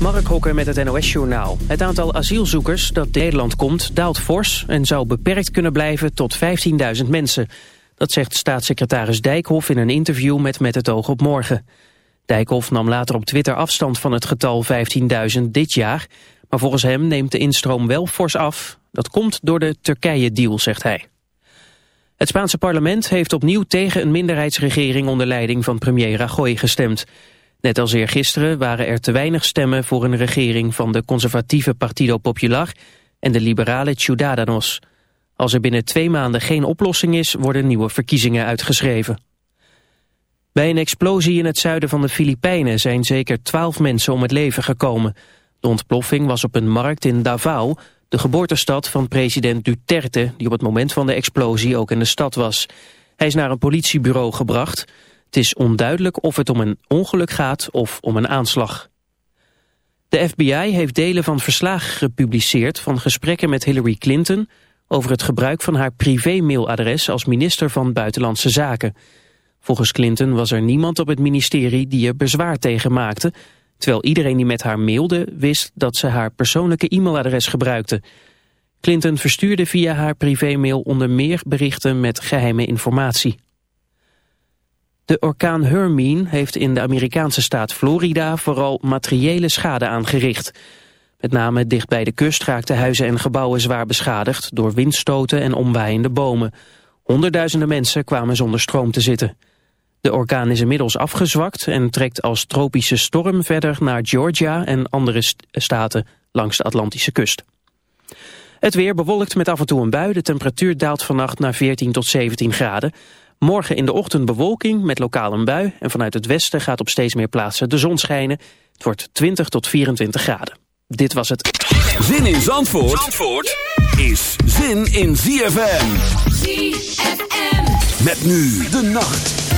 Mark Hokker met het NOS-journaal. Het aantal asielzoekers dat Nederland komt daalt fors... en zou beperkt kunnen blijven tot 15.000 mensen. Dat zegt staatssecretaris Dijkhoff in een interview met Met het oog op morgen. Dijkhoff nam later op Twitter afstand van het getal 15.000 dit jaar... maar volgens hem neemt de instroom wel fors af. Dat komt door de Turkije-deal, zegt hij. Het Spaanse parlement heeft opnieuw tegen een minderheidsregering... onder leiding van premier Rajoy gestemd... Net als eergisteren waren er te weinig stemmen voor een regering van de conservatieve Partido Popular en de liberale Ciudadanos. Als er binnen twee maanden geen oplossing is, worden nieuwe verkiezingen uitgeschreven. Bij een explosie in het zuiden van de Filipijnen zijn zeker twaalf mensen om het leven gekomen. De ontploffing was op een markt in Davao, de geboortestad van president Duterte, die op het moment van de explosie ook in de stad was. Hij is naar een politiebureau gebracht. Het is onduidelijk of het om een ongeluk gaat of om een aanslag. De FBI heeft delen van verslagen gepubliceerd van gesprekken met Hillary Clinton over het gebruik van haar privé-mailadres als minister van Buitenlandse Zaken. Volgens Clinton was er niemand op het ministerie die er bezwaar tegen maakte, terwijl iedereen die met haar mailde wist dat ze haar persoonlijke e-mailadres gebruikte. Clinton verstuurde via haar privé-mail onder meer berichten met geheime informatie. De orkaan Hermine heeft in de Amerikaanse staat Florida vooral materiële schade aangericht. Met name dicht bij de kust raakten huizen en gebouwen zwaar beschadigd door windstoten en omwaaiende bomen. Honderdduizenden mensen kwamen zonder stroom te zitten. De orkaan is inmiddels afgezwakt en trekt als tropische storm verder naar Georgia en andere staten langs de Atlantische kust. Het weer bewolkt met af en toe een bui. De temperatuur daalt vannacht naar 14 tot 17 graden. Morgen in de ochtend bewolking met lokaal een bui. En vanuit het westen gaat op steeds meer plaatsen de zon schijnen. Het wordt 20 tot 24 graden. Dit was het. Zin in Zandvoort, Zandvoort is zin in ZFM. ZFM. Met nu de nacht.